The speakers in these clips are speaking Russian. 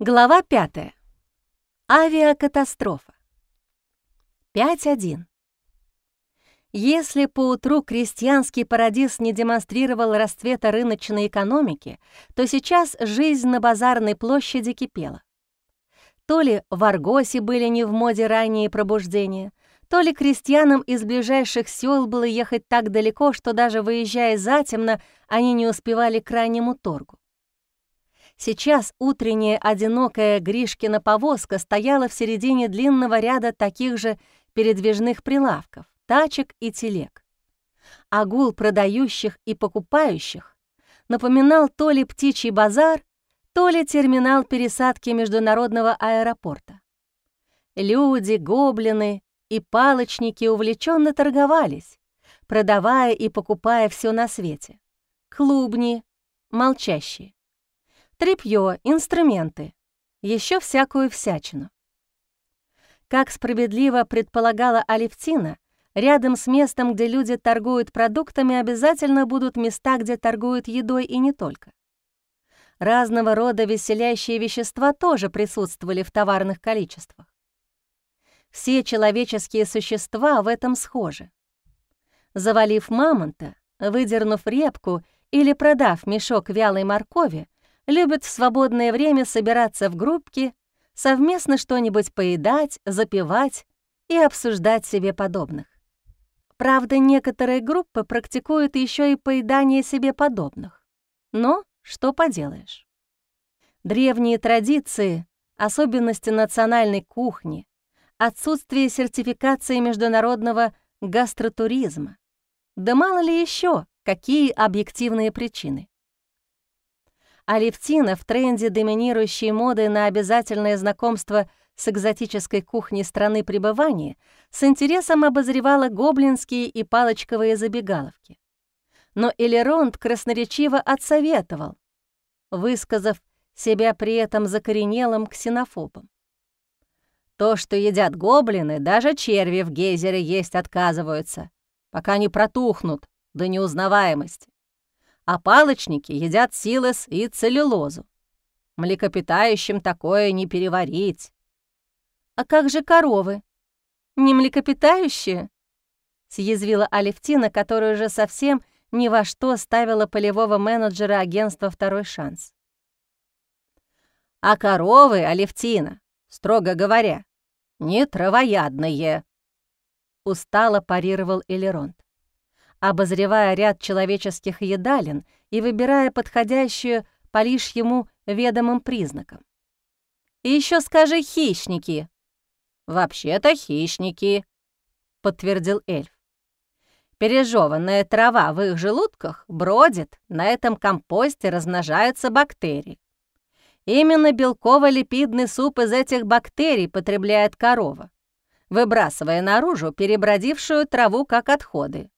Глава 5. Авиакатастрофа. 5.1. Если поутру крестьянский парадис не демонстрировал расцвета рыночной экономики, то сейчас жизнь на базарной площади кипела. То ли в Аргосе были не в моде ранние пробуждения, то ли крестьянам из ближайших сел было ехать так далеко, что даже выезжая затемно, они не успевали к раннему торгу. Сейчас утренняя одинокая Гришкина повозка стояла в середине длинного ряда таких же передвижных прилавков, тачек и телег. А гул продающих и покупающих напоминал то ли птичий базар, то ли терминал пересадки международного аэропорта. Люди, гоблины и палочники увлеченно торговались, продавая и покупая все на свете. Клубни, молчащие тряпье, инструменты, еще всякую всячину. Как справедливо предполагала Алевтина, рядом с местом, где люди торгуют продуктами, обязательно будут места, где торгуют едой и не только. Разного рода веселящие вещества тоже присутствовали в товарных количествах. Все человеческие существа в этом схожи. Завалив мамонта, выдернув репку или продав мешок вялой моркови, любят в свободное время собираться в группки, совместно что-нибудь поедать, запивать и обсуждать себе подобных. Правда, некоторые группы практикуют еще и поедание себе подобных. Но что поделаешь. Древние традиции, особенности национальной кухни, отсутствие сертификации международного гастротуризма. Да мало ли еще, какие объективные причины. Алевтина в тренде доминирующей моды на обязательное знакомство с экзотической кухней страны пребывания с интересом обозревала гоблинские и палочковые забегаловки. Но Элеронд красноречиво отсоветовал, высказав себя при этом закоренелым ксенофобом. То, что едят гоблины, даже черви в гейзере есть отказываются, пока не протухнут до неузнаваемости а палочники едят силос и целлюлозу. Млекопитающим такое не переварить. «А как же коровы? Не млекопитающие?» — съязвила Алевтина, которая уже совсем ни во что ставила полевого менеджера агентства «Второй шанс». «А коровы, Алевтина, строго говоря, не травоядные», — устало парировал Элеронт обозревая ряд человеческих едалин и выбирая подходящую по лишь ему ведомым признакам. «И еще скажи хищники!» «Вообще-то хищники», — подтвердил эльф. Пережеванная трава в их желудках бродит, на этом компосте размножаются бактерии. Именно белково-липидный суп из этих бактерий потребляет корова, выбрасывая наружу перебродившую траву как отходы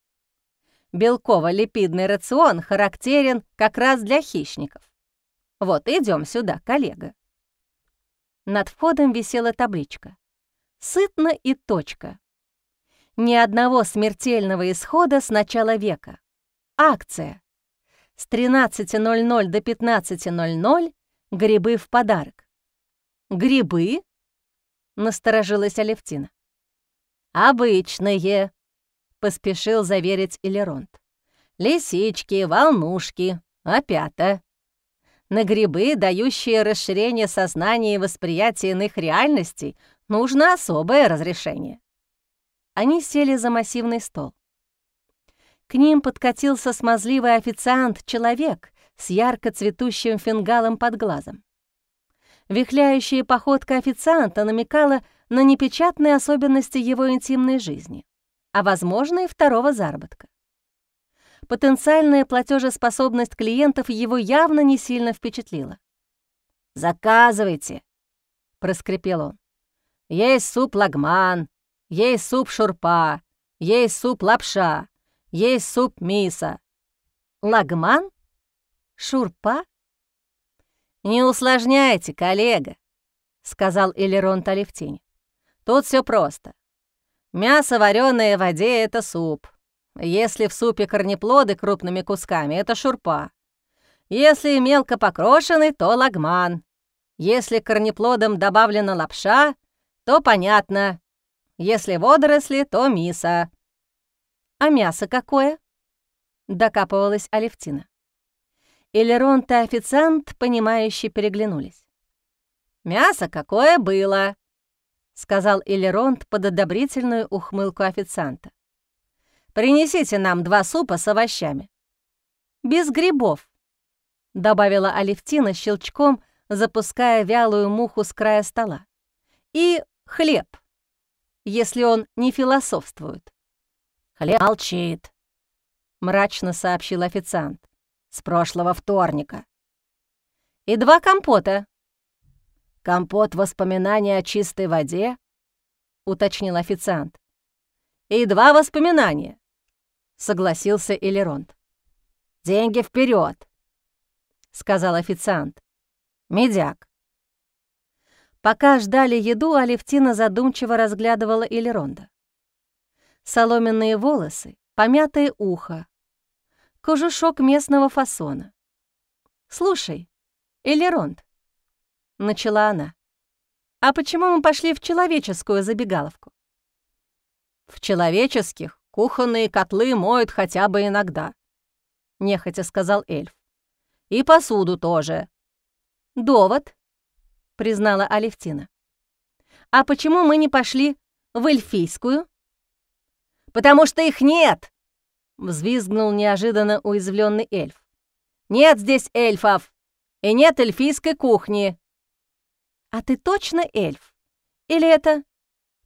белково-липидный рацион характерен как раз для хищников. Вот, идем сюда, коллега. Над входом висела табличка. Сытно и точка. Ни одного смертельного исхода с начала века. Акция. С 13.00 до 15.00 грибы в подарок. «Грибы?» — насторожилась Алевтина. «Обычные», — поспешил заверить Элеронт. «Лисички, волнушки, опята. На грибы, дающие расширение сознания и восприятия иных реальностей, нужно особое разрешение». Они сели за массивный стол. К ним подкатился смазливый официант-человек с ярко цветущим фингалом под глазом. Вихляющая походка официанта намекала на непечатные особенности его интимной жизни а, возможно, и второго заработка. Потенциальная платежеспособность клиентов его явно не сильно впечатлила. «Заказывайте», — проскрипел он. «Есть суп лагман, есть суп шурпа, есть суп лапша, есть суп миса». «Лагман? Шурпа?» «Не усложняйте, коллега», — сказал Элерон Талевтинь. «Тут все просто. Мясо, вареное в воде — это суп. Если в супе корнеплоды крупными кусками — это шурпа. Если мелко покрошенный, то лагман. Если корнеплодом добавлена лапша, то понятно. Если водоросли, то миса. А мясо какое? Докапывалась Алевтина. Элеронт и официант, понимающе переглянулись. «Мясо какое было!» — сказал Элеронт под одобрительную ухмылку официанта. «Принесите нам два супа с овощами». «Без грибов», — добавила Алевтина щелчком, запуская вялую муху с края стола. «И хлеб, если он не философствует». «Хлеб молчит», — мрачно сообщил официант. «С прошлого вторника». «И два компота». «Компот воспоминания о чистой воде?» — уточнил официант. «И два воспоминания», — согласился Элеронт. «Деньги вперед, сказал официант. «Медяк». Пока ждали еду, Алевтина задумчиво разглядывала Элеронда. Соломенные волосы, помятое ухо, кожушок местного фасона. «Слушай, Элеронд», — начала она, «а почему мы пошли в человеческую забегаловку?» «В человеческих кухонные котлы моют хотя бы иногда», — нехотя сказал эльф. «И посуду тоже». «Довод», — признала Алевтина. «А почему мы не пошли в эльфийскую?» «Потому что их нет!» Взвизгнул неожиданно уязвленный эльф. «Нет здесь эльфов! И нет эльфийской кухни!» «А ты точно эльф? Или это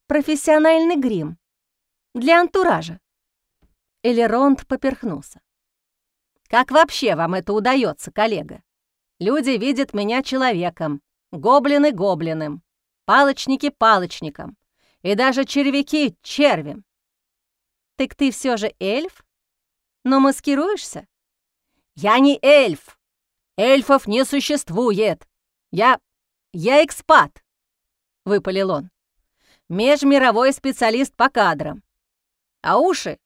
профессиональный грим? Для антуража?» Элеронд поперхнулся. «Как вообще вам это удается, коллега? Люди видят меня человеком, гоблины — гоблиным, палочники — палочником, и даже червяки — червем. Так ты все же эльф? Но маскируешься? Я не эльф. Эльфов не существует. Я... я экспат, — выпалил он. Межмировой специалист по кадрам. А уши?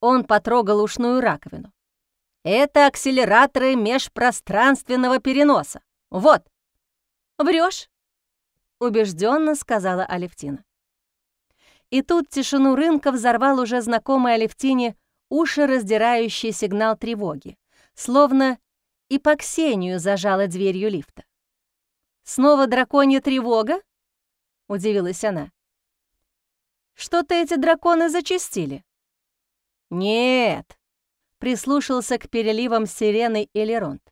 Он потрогал ушную раковину. Это акселераторы межпространственного переноса. Вот. Врешь? убежденно сказала Алевтина. И тут тишину рынка взорвал уже знакомый Алевтине уши раздирающий сигнал тревоги, словно и по Ксению зажала дверью лифта. «Снова драконья тревога?» — удивилась она. «Что-то эти драконы зачистили». «Нет», — прислушался к переливам сирены Элеронт.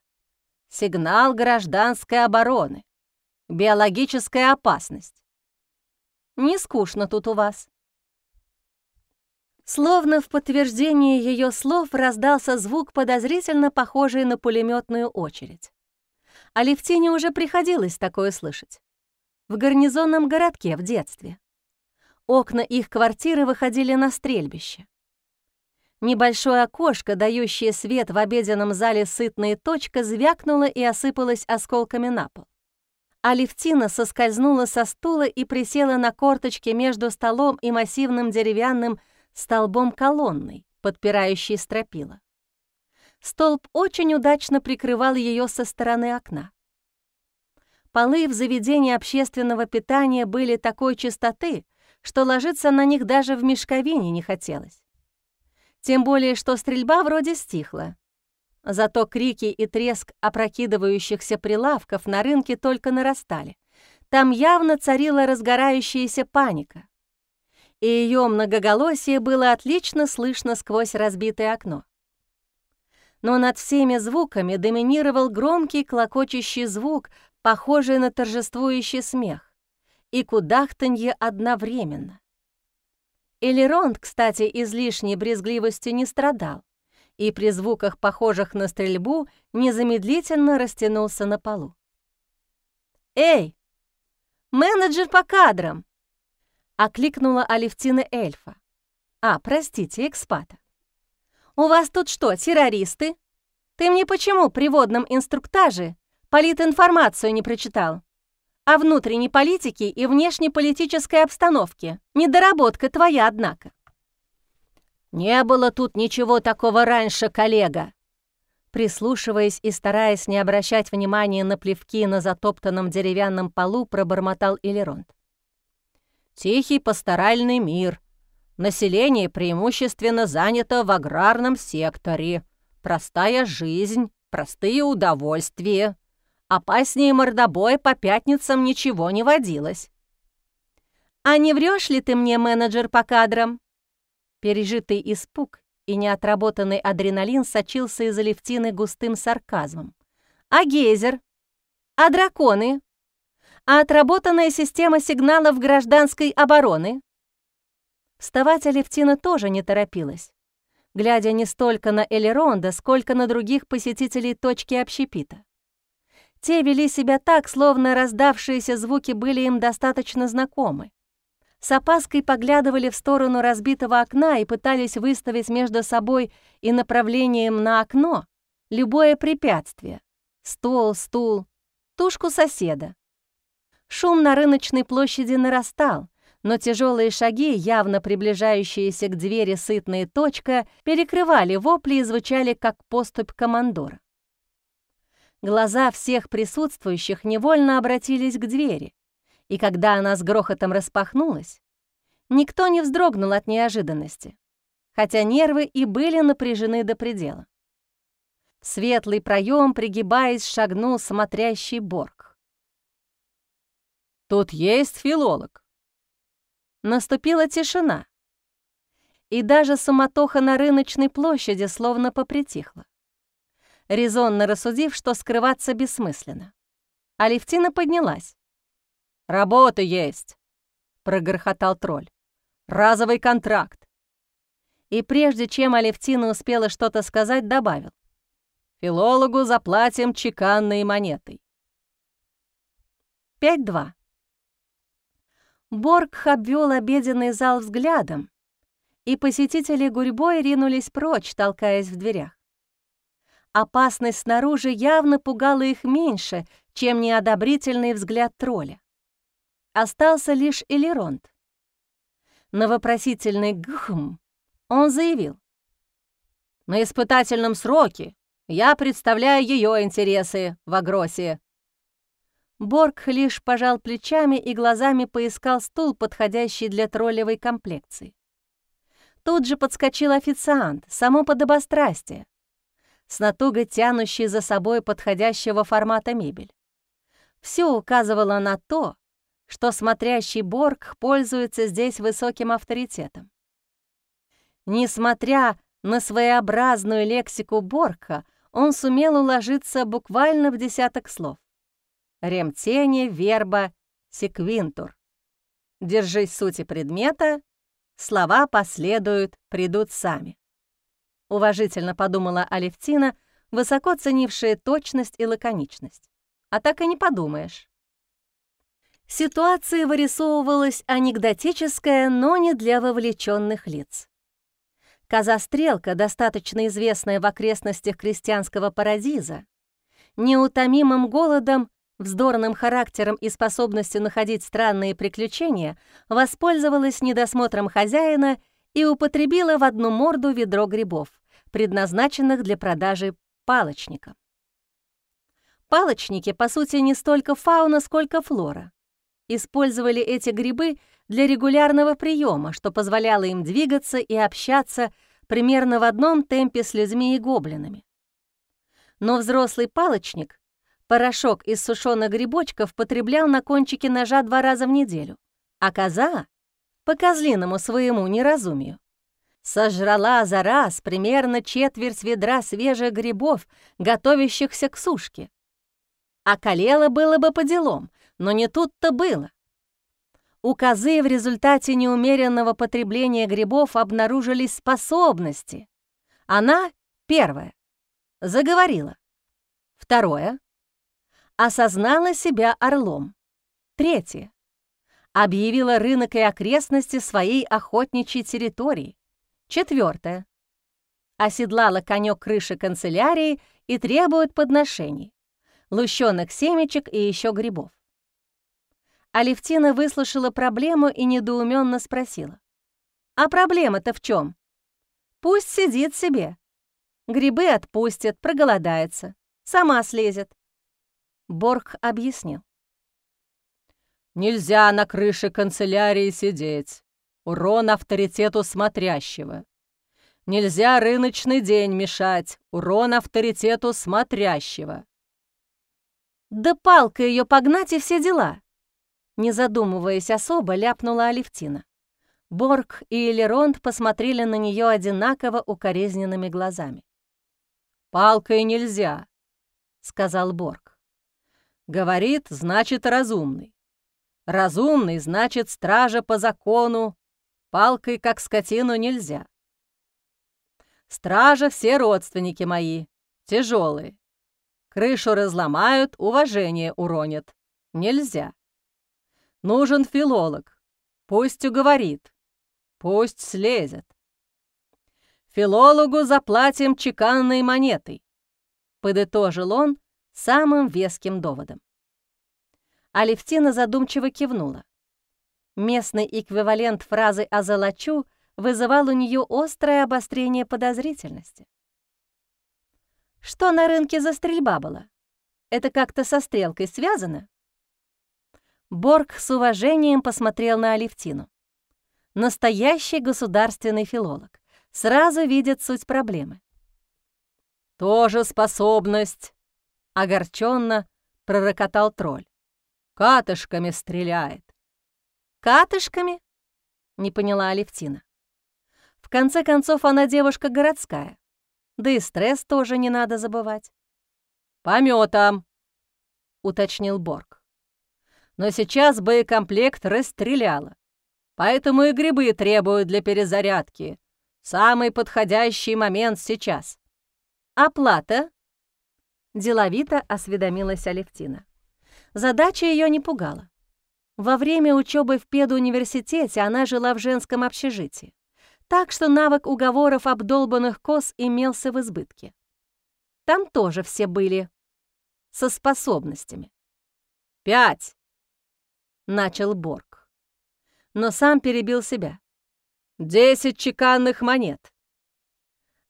«Сигнал гражданской обороны. Биологическая опасность». «Не скучно тут у вас», Словно в подтверждение ее слов раздался звук, подозрительно похожий на пулеметную очередь. Алевтине уже приходилось такое слышать. В гарнизонном городке в детстве. Окна их квартиры выходили на стрельбище. Небольшое окошко, дающее свет в обеденном зале сытная точка, звякнуло и осыпалось осколками на пол. Алевтина соскользнула со стула и присела на корточки между столом и массивным деревянным столбом колонной, подпирающей стропила. Столб очень удачно прикрывал ее со стороны окна. Полы в заведении общественного питания были такой чистоты, что ложиться на них даже в мешковине не хотелось. Тем более, что стрельба вроде стихла. Зато крики и треск опрокидывающихся прилавков на рынке только нарастали. Там явно царила разгорающаяся паника и ее многоголосие было отлично слышно сквозь разбитое окно. Но над всеми звуками доминировал громкий клокочущий звук, похожий на торжествующий смех, и кудахтанье одновременно. Элеронд, кстати, излишней брезгливостью не страдал, и при звуках, похожих на стрельбу, незамедлительно растянулся на полу. «Эй, менеджер по кадрам!» — окликнула Алевтина эльфа. «А, простите, экспата. У вас тут что, террористы? Ты мне почему при водном инструктаже политинформацию не прочитал? О внутренней политике и внешнеполитической обстановке. Недоработка твоя, однако». «Не было тут ничего такого раньше, коллега», Прислушиваясь и стараясь не обращать внимания на плевки на затоптанном деревянном полу, пробормотал Элеронт. «Тихий пасторальный мир. Население преимущественно занято в аграрном секторе. Простая жизнь, простые удовольствия. Опаснее мордобоя по пятницам ничего не водилось». «А не врешь ли ты мне, менеджер по кадрам?» Пережитый испуг и неотработанный адреналин сочился из Алевтины густым сарказмом. «А гейзер? А драконы? А отработанная система сигналов гражданской обороны?» Вставать Алевтина тоже не торопилась, глядя не столько на Элеронда, сколько на других посетителей точки общепита. Те вели себя так, словно раздавшиеся звуки были им достаточно знакомы с опаской поглядывали в сторону разбитого окна и пытались выставить между собой и направлением на окно любое препятствие — стол, стул, тушку соседа. Шум на рыночной площади нарастал, но тяжелые шаги, явно приближающиеся к двери сытная точка, перекрывали вопли и звучали как поступь командора. Глаза всех присутствующих невольно обратились к двери, и когда она с грохотом распахнулась, никто не вздрогнул от неожиданности, хотя нервы и были напряжены до предела. В светлый проем, пригибаясь, шагнул смотрящий Борг. «Тут есть филолог». Наступила тишина, и даже суматоха на рыночной площади словно попритихла. Резонно рассудив, что скрываться бессмысленно. Алевтина поднялась. «Работа есть!» — прогрохотал тролль. «Разовый контракт!» И прежде чем Алевтина успела что-то сказать, добавил. «Филологу заплатим чеканной монетой». Пять два. Борг обвел обеденный зал взглядом, и посетители гурьбой ринулись прочь, толкаясь в дверях. Опасность снаружи явно пугала их меньше, чем неодобрительный взгляд тролля. Остался лишь Элеронт. На вопросительный «гхм» он заявил. «На испытательном сроке я представляю ее интересы в Агросе». Борг лишь пожал плечами и глазами поискал стул, подходящий для троллевой комплекции. Тут же подскочил официант, само подобострастие, с натугой тянущий за собой подходящего формата мебель. Все указывало на то, что смотрящий Борг пользуется здесь высоким авторитетом. Несмотря на своеобразную лексику Борка, он сумел уложиться буквально в десяток слов. Ремтение, верба, секвинтур. Держись сути предмета, слова последуют, придут сами. Уважительно подумала Алевтина, высоко ценившая точность и лаконичность. А так и не подумаешь. Ситуация вырисовывалась анекдотическая, но не для вовлеченных лиц. Коза-стрелка, достаточно известная в окрестностях крестьянского парадиза, неутомимым голодом, вздорным характером и способностью находить странные приключения, воспользовалась недосмотром хозяина и употребила в одну морду ведро грибов, предназначенных для продажи палочникам. Палочники, по сути, не столько фауна, сколько флора использовали эти грибы для регулярного приема, что позволяло им двигаться и общаться примерно в одном темпе с людьми и гоблинами. Но взрослый палочник порошок из сушеных грибочков потреблял на кончике ножа два раза в неделю, а коза, по козлиному своему неразумию, сожрала за раз примерно четверть ведра свежих грибов, готовящихся к сушке. А колело было бы по делам, но не тут-то было. У козы в результате неумеренного потребления грибов обнаружились способности. Она, первое, заговорила. Второе, осознала себя орлом. Третье, объявила рынок и окрестности своей охотничьей территории. Четвертое, оседлала конек крыши канцелярии и требует подношений, лущенных семечек и еще грибов. Алевтина выслушала проблему и недоуменно спросила. «А проблема-то в чем? Пусть сидит себе. Грибы отпустит, проголодается. Сама слезет. Борг объяснил. Нельзя на крыше канцелярии сидеть. Урон авторитету смотрящего. Нельзя рыночный день мешать. Урон авторитету смотрящего. Да палка ее погнать и все дела. Не задумываясь особо, ляпнула Алевтина. Борг и Элеронд посмотрели на нее одинаково укоризненными глазами. «Палкой нельзя», — сказал Борг. «Говорит, значит, разумный. Разумный, значит, стража по закону. Палкой, как скотину, нельзя. Стража все родственники мои, тяжелые. Крышу разломают, уважение уронят. Нельзя. Нужен филолог. Пусть уговорит. Пусть слезет. Филологу заплатим чеканной монетой, подытожил он самым веским доводом. Алевтина задумчиво кивнула. Местный эквивалент фразы «озолочу» вызывал у нее острое обострение подозрительности. Что на рынке за стрельба была? Это как-то со стрелкой связано? Борг с уважением посмотрел на Алевтину. Настоящий государственный филолог. Сразу видит суть проблемы. «Тоже способность», — огорченно пророкотал тролль. «Катышками стреляет». «Катышками?» — не поняла Алевтина. В конце концов, она девушка городская. Да и стресс тоже не надо забывать. «Помётом», — уточнил Борг. «Но сейчас боекомплект расстреляла, поэтому и грибы требуют для перезарядки. Самый подходящий момент сейчас». «Оплата?» — деловито осведомилась Алевтина. Задача ее не пугала. Во время учебы в педуниверситете она жила в женском общежитии так что навык уговоров обдолбанных коз имелся в избытке. Там тоже все были со способностями. «Пять!» — начал Борг. Но сам перебил себя. «Десять чеканных монет!»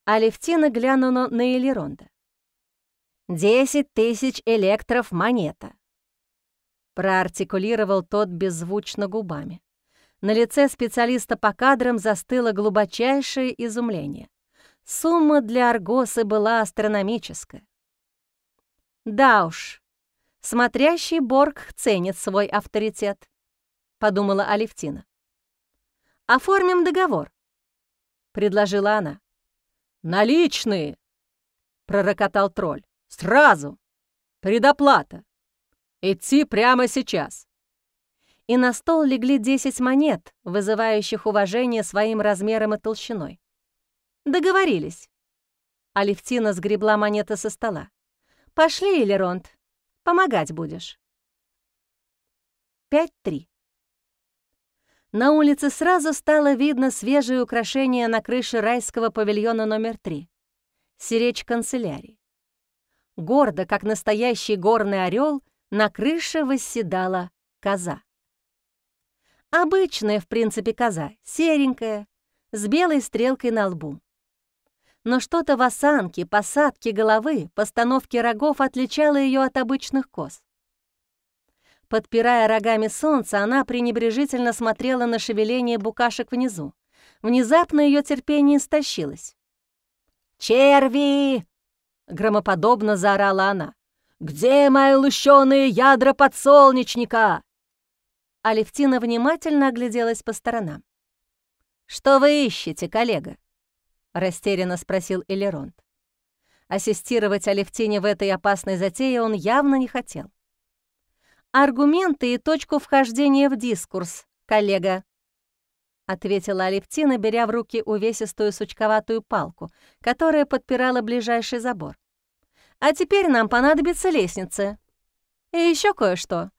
Алевтина глянула на Элеронда. «Десять тысяч электров монета!» Проартикулировал тот беззвучно губами. На лице специалиста по кадрам застыло глубочайшее изумление. Сумма для Аргосы была астрономическая. «Да уж, смотрящий Борг ценит свой авторитет», — подумала Алевтина. «Оформим договор», — предложила она. «Наличные!» — пророкотал тролль. «Сразу! Предоплата! Идти прямо сейчас!» и на стол легли 10 монет, вызывающих уважение своим размером и толщиной. Договорились. Алевтина сгребла монеты со стола. «Пошли, Элеронт, помогать будешь». 5-3. На улице сразу стало видно свежее украшение на крыше райского павильона номер 3. Сиречь канцелярии. Гордо, как настоящий горный орел, на крыше восседала коза. Обычная, в принципе, коза, серенькая, с белой стрелкой на лбу. Но что-то в осанке, посадке головы, постановке рогов отличало ее от обычных коз. Подпирая рогами солнце, она пренебрежительно смотрела на шевеление букашек внизу. Внезапно ее терпение истощилось. «Черви!» — громоподобно заорала она. «Где мои лущеные ядра подсолнечника?» Алевтина внимательно огляделась по сторонам. «Что вы ищете, коллега?» — растерянно спросил Элеронт. Ассистировать Алевтине в этой опасной затее он явно не хотел. «Аргументы и точку вхождения в дискурс, коллега», — ответила Алевтина, беря в руки увесистую сучковатую палку, которая подпирала ближайший забор. «А теперь нам понадобится лестница. И еще кое-что».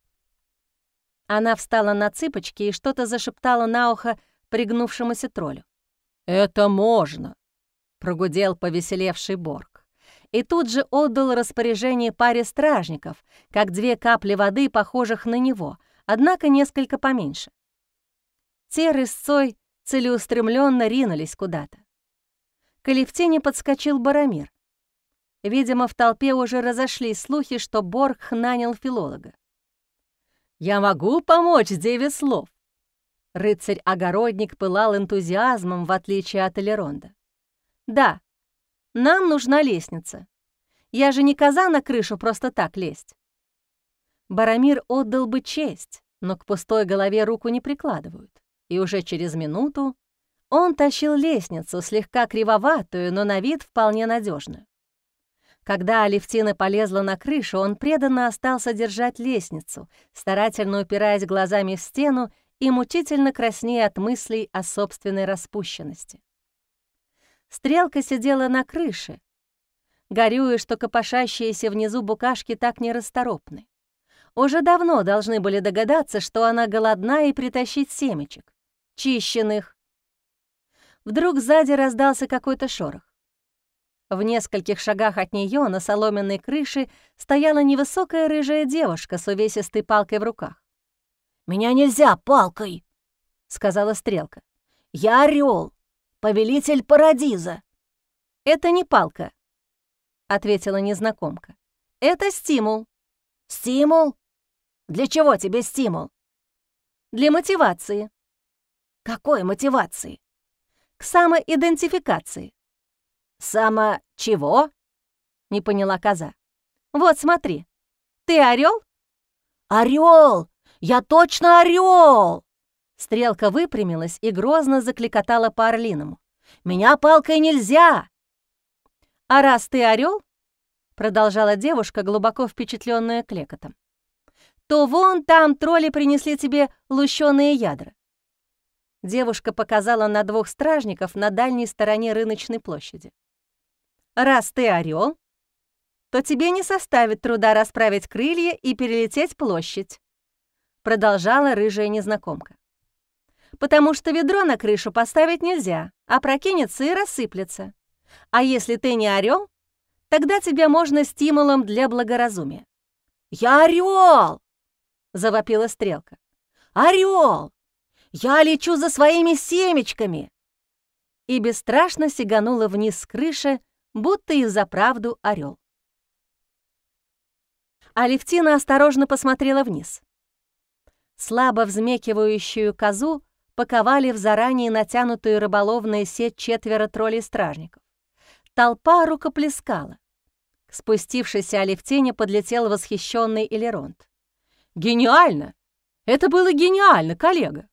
Она встала на цыпочки и что-то зашептала на ухо пригнувшемуся троллю. «Это можно!» — прогудел повеселевший Борг. И тут же отдал распоряжение паре стражников, как две капли воды, похожих на него, однако несколько поменьше. Те рысцой целеустремленно ринулись куда-то. К Алевтине подскочил Барамир. Видимо, в толпе уже разошлись слухи, что Борг нанял филолога. «Я могу помочь деве слов?» Рыцарь-огородник пылал энтузиазмом, в отличие от Элеронда. «Да, нам нужна лестница. Я же не коза на крышу просто так лезть». Барамир отдал бы честь, но к пустой голове руку не прикладывают. И уже через минуту он тащил лестницу, слегка кривоватую, но на вид вполне надежную. Когда Алевтина полезла на крышу, он преданно остался держать лестницу, старательно упираясь глазами в стену и мучительно краснея от мыслей о собственной распущенности. Стрелка сидела на крыше, горюя, что копошащиеся внизу букашки так нерасторопны. Уже давно должны были догадаться, что она голодна и притащить семечек, чищенных. Вдруг сзади раздался какой-то шорох. В нескольких шагах от нее на соломенной крыше стояла невысокая рыжая девушка с увесистой палкой в руках. «Меня нельзя палкой!» — сказала Стрелка. «Я орел, повелитель Парадиза!» «Это не палка», — ответила незнакомка. «Это стимул». «Стимул? Для чего тебе стимул?» «Для мотивации». «Какой мотивации?» «К самоидентификации». «Само чего?» — не поняла коза. «Вот смотри, ты орел? Орел! Я точно орел! Стрелка выпрямилась и грозно закликотала по орлиному. «Меня палкой нельзя!» «А раз ты орел, продолжала девушка, глубоко впечатленная клекотом, «то вон там тролли принесли тебе лущеные ядра». Девушка показала на двух стражников на дальней стороне рыночной площади. Раз ты орел, то тебе не составит труда расправить крылья и перелететь площадь», — продолжала рыжая незнакомка. «Потому что ведро на крышу поставить нельзя, а прокинется и рассыплется. А если ты не орел, тогда тебе можно стимулом для благоразумия». «Я орел!» — завопила Стрелка. «Орел! Я лечу за своими семечками!» И бесстрашно сиганула вниз с крыши, будто и за правду орел. Алевтина осторожно посмотрела вниз. Слабо взмекивающую козу паковали в заранее натянутую рыболовную сеть четверо троллей-стражников. Толпа рукоплескала. К спустившейся Алевтине подлетел восхищенный Элеронт. «Гениально! Это было гениально, коллега!»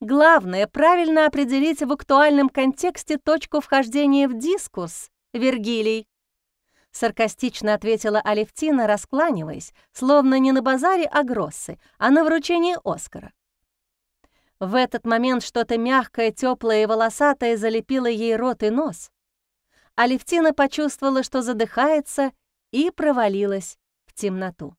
Главное — правильно определить в актуальном контексте точку вхождения в дискурс, Вергилий. Саркастично ответила Алевтина, раскланиваясь, словно не на базаре Агроссы, а на вручении Оскара. В этот момент что-то мягкое, теплое и волосатое залепило ей рот и нос. Алевтина почувствовала, что задыхается, и провалилась в темноту.